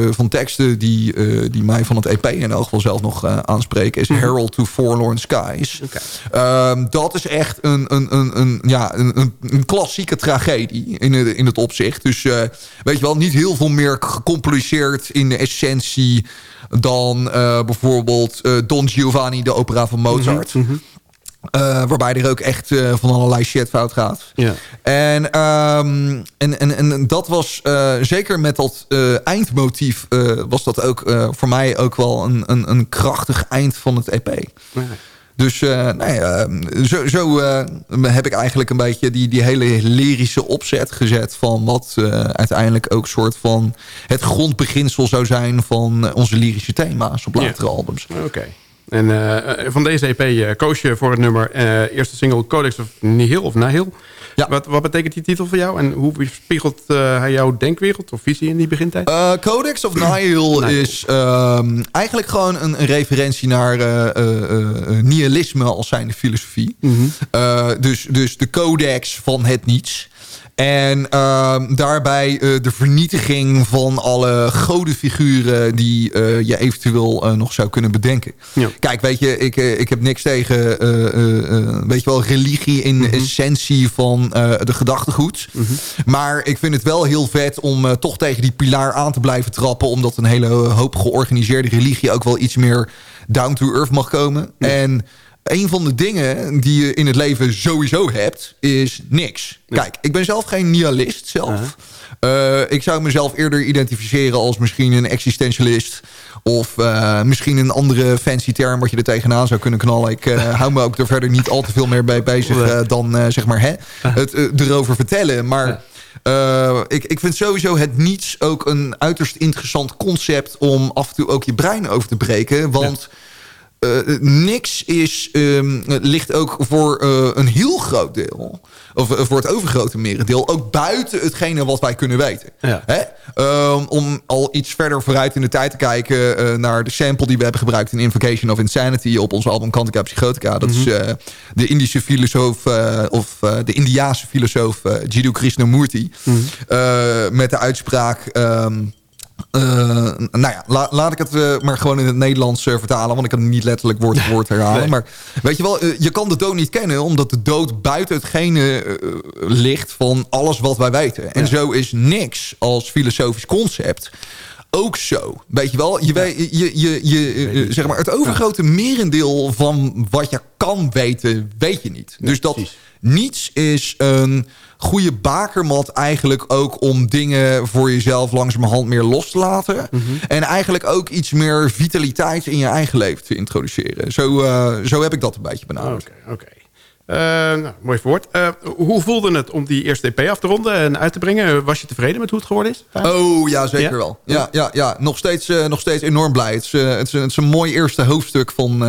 van teksten die, die mij van het EP in elk geval zelf nog aanspreken is. Herald to Forlorn Skies. Okay. dat is echt een, een, een, een, ja, een, een klassieke tragedie in het, in het opzicht. Dus weet je wel, niet heel veel meer gecompliceerd in de essentie dan uh, bijvoorbeeld uh, Don Giovanni, de opera van Mozart. Mm -hmm. uh, waarbij er ook echt van allerlei shit fout gaat. Ja. En, um, en, en, en dat was zeker met dat eindmotief... was dat ook voor mij ook wel een, een, een krachtig eind van het EP. Ja. Dus nou ja, zo, zo uh, heb ik eigenlijk een beetje die, die hele lyrische opzet gezet... van wat uiteindelijk ook soort van het grondbeginsel zou zijn... van onze lyrische thema's op latere albums. Oké. Okay. En uh, van deze EP uh, koos je voor het nummer uh, eerste single Codex of Nihil of Nihil. Ja. Wat, wat betekent die titel voor jou? En hoe spiegelt hij jouw denkwereld of visie in die begintijd? Codex of Nihil is um, eigenlijk gewoon een, een referentie naar nihilisme als zijnde filosofie. Mm -hmm. dus, dus de codex van het niets. En uh, daarbij uh, de vernietiging van alle godenfiguren die uh, je eventueel uh, nog zou kunnen bedenken. Ja. Kijk, weet je, ik, ik heb niks tegen weet je wel, religie in Mhm. mm -hmm. essentie van de gedachtegoed. Mm -hmm. Maar ik vind het wel heel vet om toch tegen die pilaar aan te blijven trappen. Omdat een hele hoop georganiseerde religie ook wel iets meer down to earth mag komen. Ja. En een van de dingen die je in het leven sowieso hebt, is niks. Ja. Kijk, ik ben zelf geen nihilist zelf. Uh, ik zou mezelf eerder identificeren als misschien een existentialist. Of uh, misschien een andere fancy term wat je er tegenaan zou kunnen knallen. Ik uh, hou me ook er verder niet al te veel meer bij bezig dan zeg maar hè, het erover vertellen. Maar... Uh, ik, ik vind sowieso het niets ook een uiterst interessant concept... om af en toe ook je brein over te breken. Want... Ja. Uh, niks is, um, ligt ook voor uh, een heel groot deel... of voor het overgrote merendeel... ook buiten hetgene wat wij kunnen weten. Ja. Hè? Um, om al iets verder vooruit in de tijd te kijken... naar de sample die we hebben gebruikt in Invocation of Insanity... op onze album Kantica Psychotica. Dat mm -hmm. is de Indische filosoof... of de Indiaanse filosoof Jiddu Krishnamurti... Mhm. Mm -hmm. met de uitspraak... Um, uh, nou ja, la, laat ik het uh, maar gewoon in het Nederlands uh, vertalen. Want ik kan het niet letterlijk woord voor woord herhalen. Nee. Maar weet je wel, je kan de dood niet kennen... omdat de dood buiten hetgene ligt van alles wat wij weten. En Ja. zo is niks als filosofisch concept ook zo. Weet je wel, je, weet, je, je, je, zeg maar, het overgrote merendeel van wat je kan weten, weet je niet. Dus dat niets is een goede bakermat eigenlijk ook om dingen voor jezelf langzamerhand meer los te laten. Mhm. En eigenlijk ook iets meer vitaliteit in je eigen leven te introduceren. Zo, uh, zo heb ik dat een beetje benaderd. Oké, oké. Nou, mooi verwoord. Uh, hoe voelde het om die eerste EP af te ronden en uit te brengen? Was je tevreden met hoe het geworden is? Oh, ja, zeker Ja? wel. Ja, ja, ja. Nog, steeds, uh, nog steeds enorm blij. Het is, het is, het is een mooi eerste hoofdstuk van,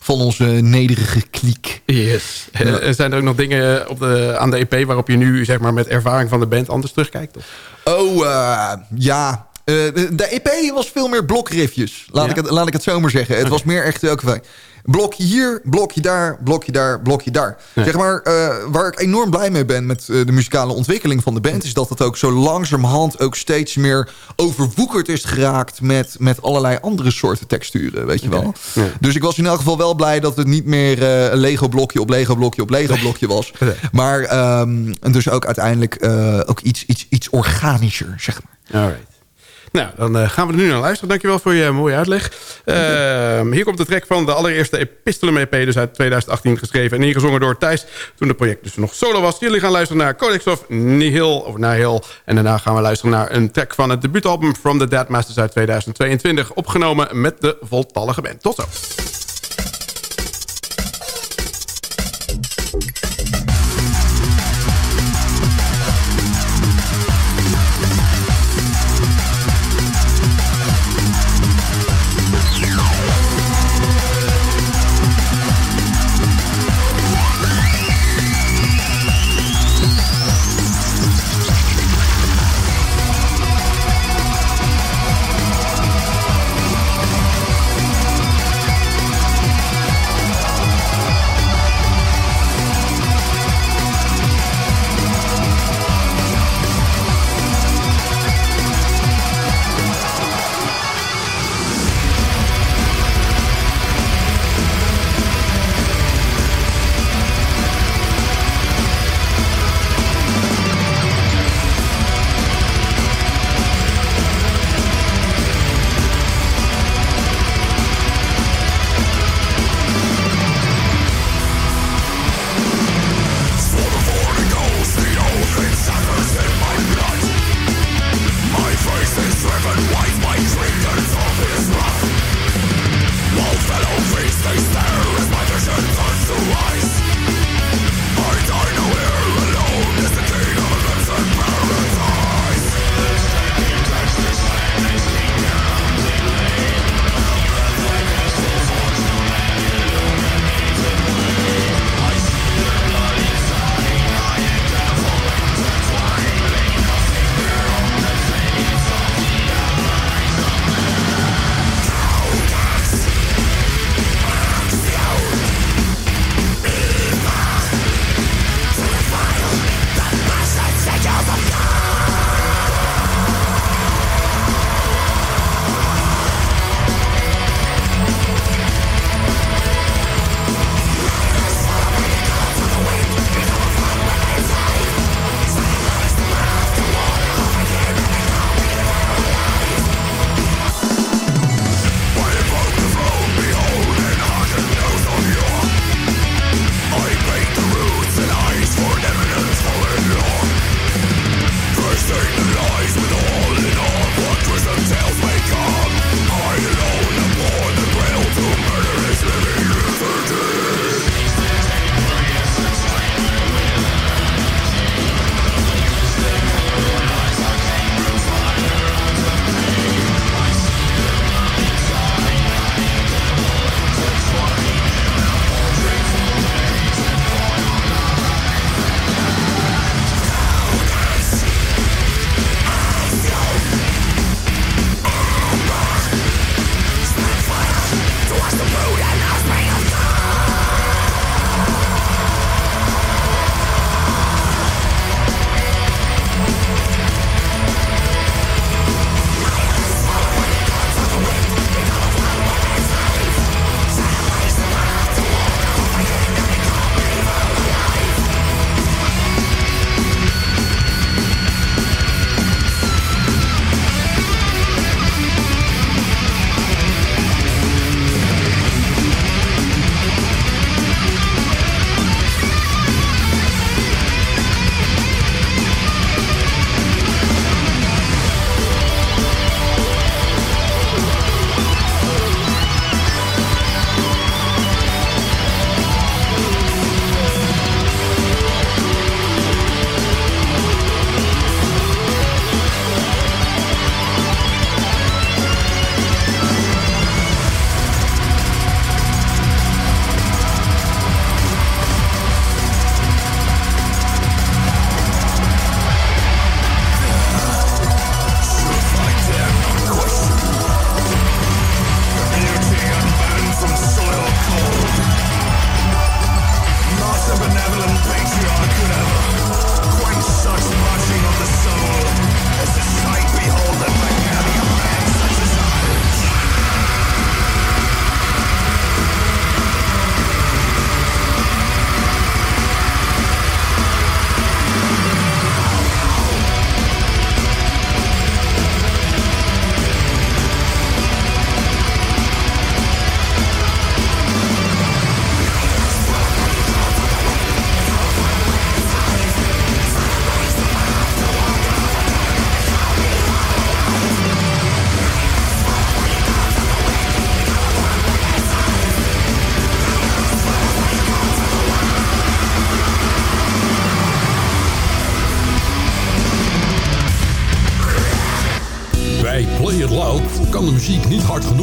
van onze nederige kliek. Yes. Ja. Zijn er ook nog dingen op de, aan de EP waarop je nu zeg maar, met ervaring van de band anders terugkijkt? Of? Oh, uh, ja. Uh, de EP was veel meer blokriffjes. Laat, Ja. ik, het, laat ik het zo maar zeggen. Het Oké. was meer echt elke week. Blokje hier, blokje daar, blokje daar, blokje daar. Ja. Zeg maar, uh, waar ik enorm blij mee ben met uh, de muzikale ontwikkeling van de band... is dat het ook zo langzamerhand ook steeds meer overwoekerd is geraakt... met, met allerlei andere soorten texturen, weet je wel. Ja. Dus ik was in elk geval wel blij dat het niet meer uh, een Lego-blokje op Lego-blokje op Lego-blokje was. Nee. Maar um, dus ook uiteindelijk ook iets, iets, iets organischer, zeg maar. Alright. Nou, dan uh, gaan we er nu naar luisteren. Dankjewel voor je mooie uitleg. Uh, hier komt de track van de allereerste Epistolum EP, dus uit 2018 geschreven en ingezongen door Thijs. Toen het project dus nog solo was. Jullie gaan luisteren naar Codex of Nihil, of Nihil. En daarna gaan we luisteren naar een track van het debuutalbum From the Dead Masters uit 2022. Opgenomen met de voltallige band. Tot zo.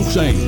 100.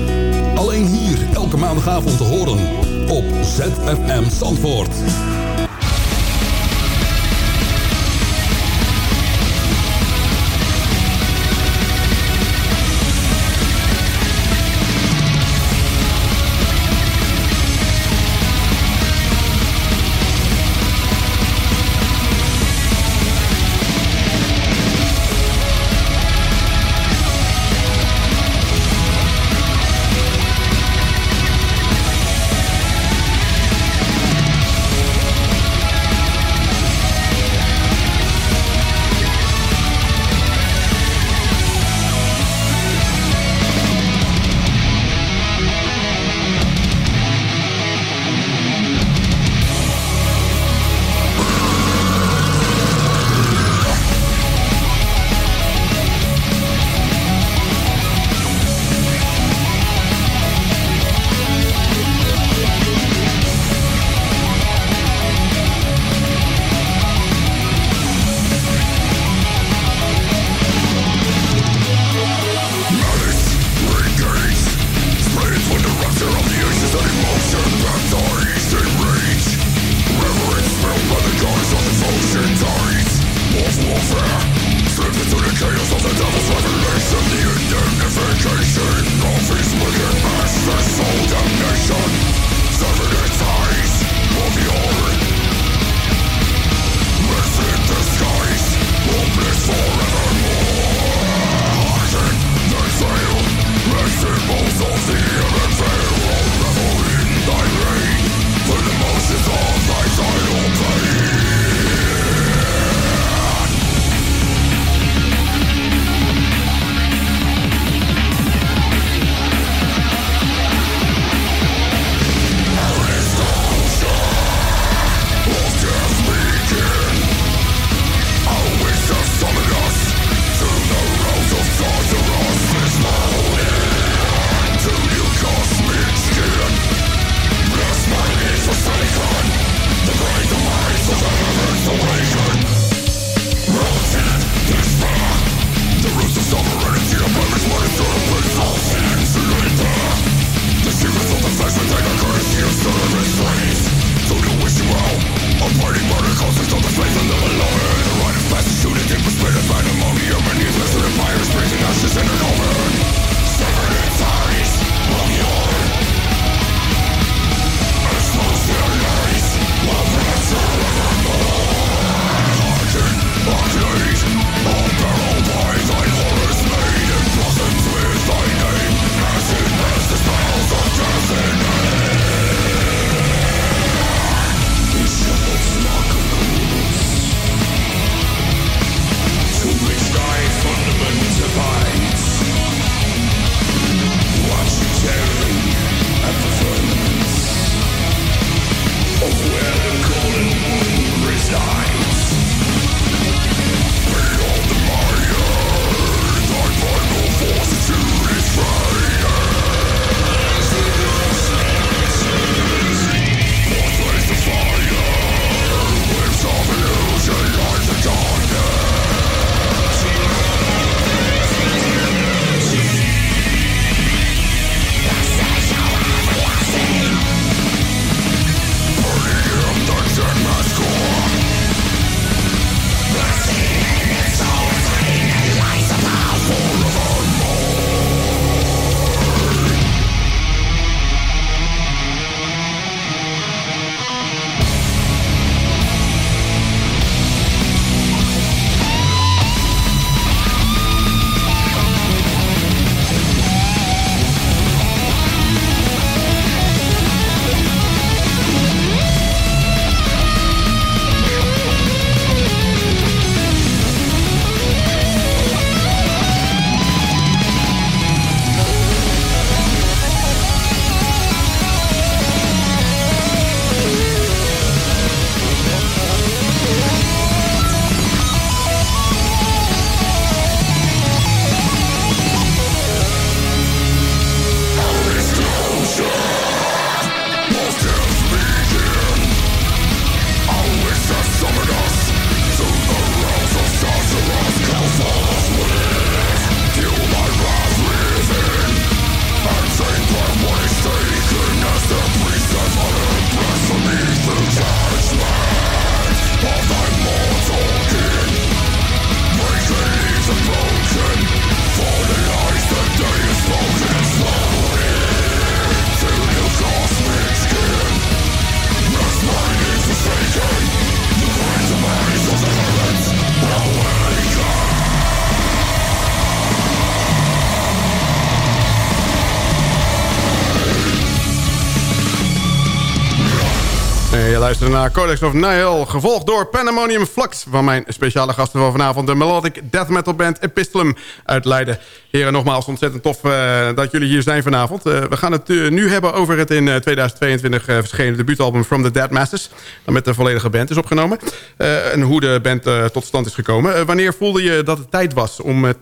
Naar Codex of Nihil, gevolgd door Pandemonium Flux... van mijn speciale gasten van vanavond, de melodic death metal band Epistolum uit Leiden. Heren, nogmaals ontzettend tof uh, dat jullie hier zijn vanavond. Uh, we gaan het uh, nu hebben over het in 2022 verschenen debuutalbum From the Dead Masters... dat met de volledige band is opgenomen. en hoe de band tot stand is gekomen. wanneer voelde je dat het tijd was om met,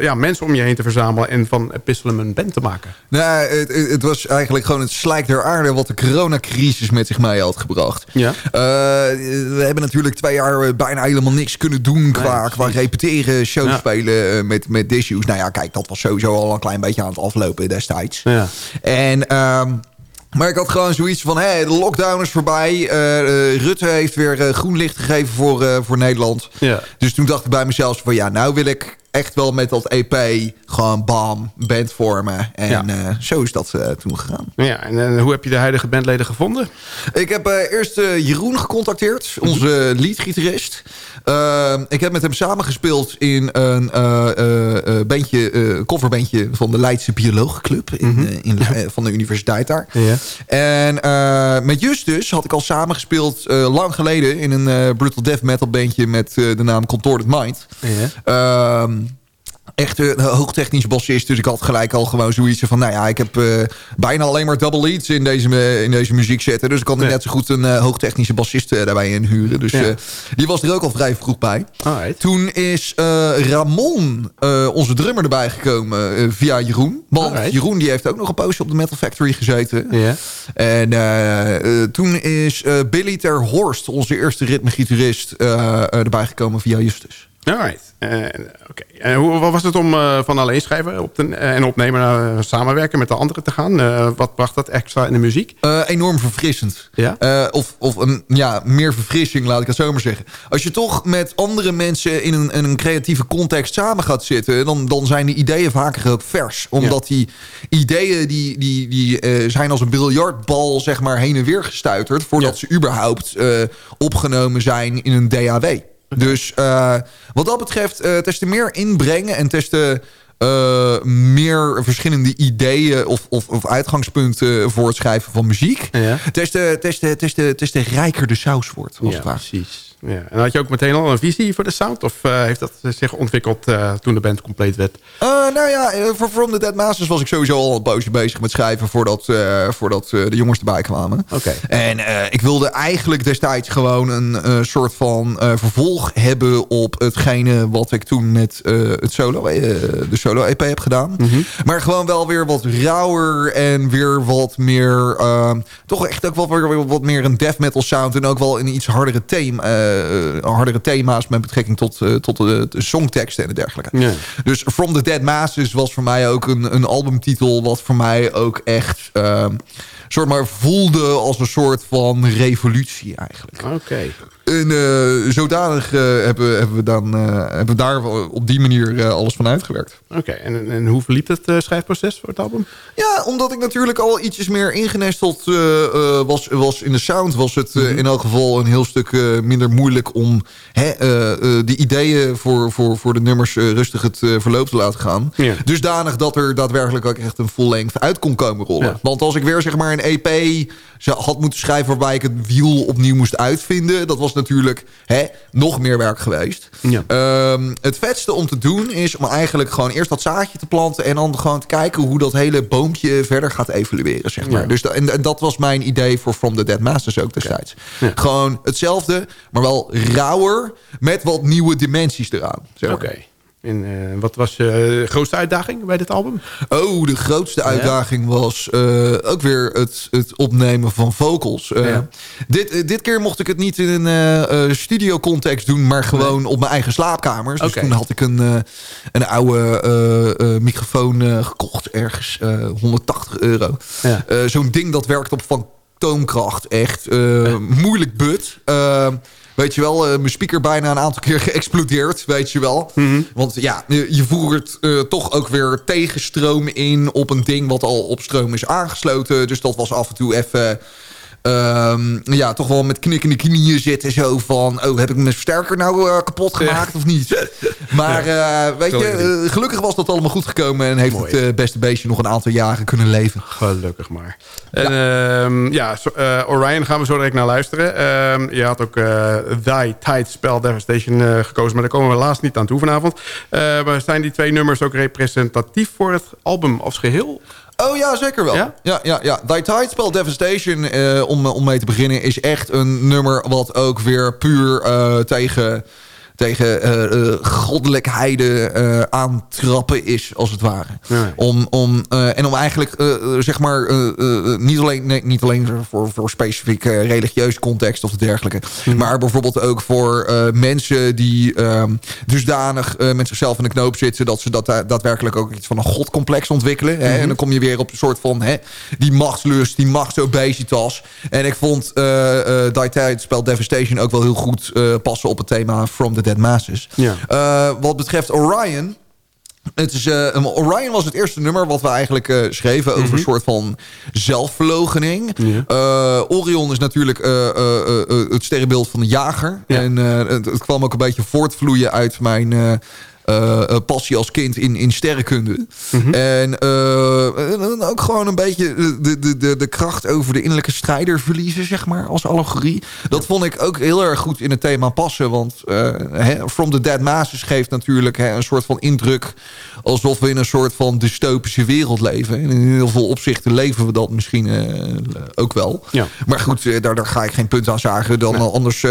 ja, mensen om je heen te verzamelen... en van Epistolum een band te maken? Nou, het, het was eigenlijk gewoon het slijk der aarde... wat de coronacrisis met zich mee had gebracht. Ja. we hebben natuurlijk twee jaar bijna helemaal niks kunnen doen... qua, nee, qua repeteren, shows ja. spelen met, met issues. Nou ja, kijk, dat was sowieso al een klein beetje aan het aflopen destijds. Ja. En... Um, maar ik had gewoon zoiets van, hé, de lockdown is voorbij. Uh, Rutte heeft weer uh, groen licht gegeven voor, voor Nederland. Ja. Dus toen dacht ik bij mezelf van, ja, nou wil ik echt wel met dat EP gewoon bam, band vormen. En ja. uh, zo is dat uh, toen gegaan. Ja, en uh, hoe heb je de huidige bandleden gevonden? Ik heb eerst Jeroen gecontacteerd, onze leadgitarist. Ik heb met hem samengespeeld in een bandje, coverbandje van de Leidse Biologenclub in, mm -hmm. in, van de universiteit daar. Ja. En met Justus had ik al samengespeeld lang geleden in een brutal death metal bandje met de naam Contorted Mind. Ja. Echt een hoogtechnisch bassist. Dus ik had gelijk al gewoon zoiets van... nou ja, ik heb uh, bijna alleen maar double leads in deze, in deze muziek zetten. Dus ik kan ja. net zo goed een uh, hoogtechnische bassist uh, daarbij inhuren. Dus ja. die was er ook al vrij vroeg bij. Alright. Toen is Ramon, onze drummer, erbij gekomen via Jeroen. Want Alright. Jeroen die heeft ook nog een poosje op de Metal Factory gezeten. Ja. En toen is Billy Ter Horst, onze eerste ritmegitarist... erbij gekomen via Justus. Alright. Uh, Oké. Okay. Uh, hoe was het om uh, van alleen schrijven op de, en opnemen naar samenwerken met de anderen te gaan? wat bracht dat extra in de muziek? enorm verfrissend. Ja? of of een, ja, meer verfrissing, laat ik het zo maar zeggen. Als je toch met andere mensen in een, in een creatieve context samen gaat zitten... dan, dan zijn die ideeën vaker ook vers. Omdat ja. die ideeën die, die, die zijn als een biljartbal zeg maar, heen en weer gestuiterd... voordat ja. ze überhaupt opgenomen zijn in een DAW. Dus uh, wat dat betreft, uh, des te meer inbrengen en des te uh, meer verschillende ideeën of, of, of, uitgangspunten voor het schrijven van muziek. Ja. Des, te, des, te, des, te, des te rijker de saus wordt. Als ja, het ware. precies. Ja. En had je ook meteen al een visie voor de sound? Of uh, heeft dat zich ontwikkeld uh, toen de band compleet werd? Uh, nou ja, voor From the Dead Masters was ik sowieso al een poosje bezig met schrijven... voordat, voordat de jongens erbij kwamen. Okay. En ik wilde eigenlijk destijds gewoon een soort van vervolg hebben... op hetgene wat ik toen met het solo, de solo-EP heb gedaan. Mm -hmm. Maar gewoon wel weer wat rauwer en weer wat meer... toch echt ook wel weer wat meer een death metal sound... en ook wel een iets hardere thema uh, hardere thema's met betrekking tot, uh, tot de, de songteksten en dergelijke. Ja. Dus From the Dead Masters was voor mij ook een, een albumtitel... wat voor mij ook echt soort maar voelde als een soort van revolutie eigenlijk. Oké. Okay. En uh, zodanig uh, hebben, hebben, we dan, uh, hebben we daar op die manier alles van uitgewerkt. Oké, okay. en, en hoe verliep het schrijfproces voor het album? Ja, omdat ik natuurlijk al ietsjes meer ingenesteld was, was in de sound... was het mm -hmm. in elk geval een heel stuk minder moeilijk om hè, de ideeën voor, voor, voor de nummers rustig het verloop te laten gaan. Ja. Dusdanig dat er daadwerkelijk ook echt een full length uit kon komen rollen. Ja. Want als ik weer zeg maar een EP had moeten schrijven waarbij ik het wiel opnieuw moest uitvinden... dat was natuurlijk hè, nog meer werk geweest. Ja. Um, het vetste om te doen is om eigenlijk gewoon eerst dat zaadje te planten... en dan gewoon te kijken hoe dat hele boompje verder gaat evolueren. Zeg maar. Ja. Dus en, en, dat was mijn idee voor From the Dead Masters ook destijds. Ja. Gewoon hetzelfde, maar wel rauwer met wat nieuwe dimensies eraan. Zeg maar. Oké. Okay. En uh, wat was uh, de grootste uitdaging bij dit album? Oh, de grootste uitdaging was uh, ook weer het, het opnemen van vocals. Ja. dit, dit keer mocht ik het niet in een studio context doen, maar gewoon nee. op mijn eigen slaapkamers. Dus okay. toen had ik een, een oude microfoon gekocht, ergens 180 euro. Ja. Zo'n ding dat werkt op fantoomkracht. Echt moeilijk but. Weet je wel, uh, mijn speaker bijna een aantal keer geëxplodeerd, weet je wel. Mm -hmm. Want ja, je voert uh, toch ook weer tegenstroom in op een ding wat al op stroom is aangesloten. Dus dat was af en toe even ehm, ja, toch wel met knikkende knieën zitten. Zo van, oh, heb ik mijn versterker nou uh, kapot gemaakt of niet? Maar uh, weet je, uh, gelukkig was dat allemaal goed gekomen... en heeft Mooi. het beste beestje nog een aantal jaren kunnen leven. Gelukkig maar. En ja, um, ja Orion gaan we zo direct naar luisteren. Um, je had ook Thy Tide Spell Devastation gekozen... maar daar komen we helaas niet aan toe vanavond. maar zijn die twee nummers ook representatief voor het album als geheel? Oh ja, zeker wel. Ja, ja, ja. ja. Thy Tide Spell Devastation, uh, om, om mee te beginnen... is echt een nummer wat ook weer puur uh, tegen tegen uh, goddelijkheden uh, aantrappen is, als het ware. Om, om, en om eigenlijk, zeg maar, niet alleen, nee, niet alleen voor, voor specifiek religieuze context of dergelijke. Mhm. Maar bijvoorbeeld ook voor mensen die ehm, dusdanig met zichzelf in de knoop zitten... dat ze dat, daadwerkelijk ook iets van een godcomplex ontwikkelen. Hè? Mhm. En dan kom je weer op een soort van hè, die machtslust, die machtsobesitas. En ik vond uh, Die spel Devastation ook wel heel goed passen op het thema From the Masses. Ja. Uh, wat betreft Orion... Het is, uh, Orion was het eerste nummer wat we eigenlijk uh, schreven... over een mhm. soort van zelfverlogening. Ja. Orion is natuurlijk het sterrenbeeld van de jager. Ja. En het, het, kwam ook een beetje voortvloeien uit mijn passie als kind in, in sterrenkunde. Mhm. En uh, ook gewoon een beetje de, de, de, de kracht over de innerlijke strijder verliezen, zeg maar, als allegorie. Dat vond ik ook heel erg goed in het thema passen. Want From the Dead Masses geeft natuurlijk een soort van indruk... alsof we in een soort van dystopische wereld leven. En in heel veel opzichten leven we dat misschien ook wel. Ja. Maar goed, daar, daar ga ik geen punt aan zagen. Dan anders,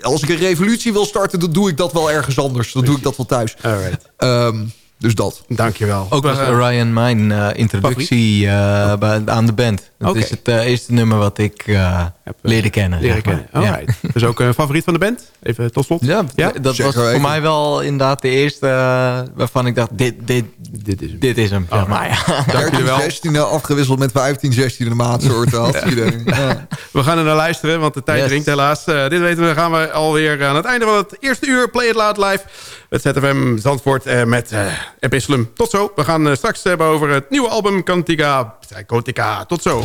als ik een revolutie wil starten, dan doe ik dat wel ergens anders. Dan doe ik dat wel thuis. Alright. Um, dus dat. Dankjewel. Ook was Orion mijn uh, introductie uh, bij, aan de band. Het okay. is het uh, eerste nummer wat ik Heb, leerde kennen. Leren kennen. Ja. Dus ook een favoriet van de band? Even tot slot. Ja, ja? dat was voor mij wel inderdaad de eerste waarvan ik dacht, dit, dit, dit is hem. Dit is hem oh, maar, ja. Dankjewel. 16 afgewisseld met 15, 16 de maand soort. ja. We gaan er naar luisteren, want de tijd yes. dringt helaas. dit weten we, gaan we alweer aan het einde van het eerste uur Play It Loud Live. Het ZFM Zandvoort met Epistolum. Tot zo. We gaan straks hebben over het nieuwe album Cantica Psychotica. Tot zo.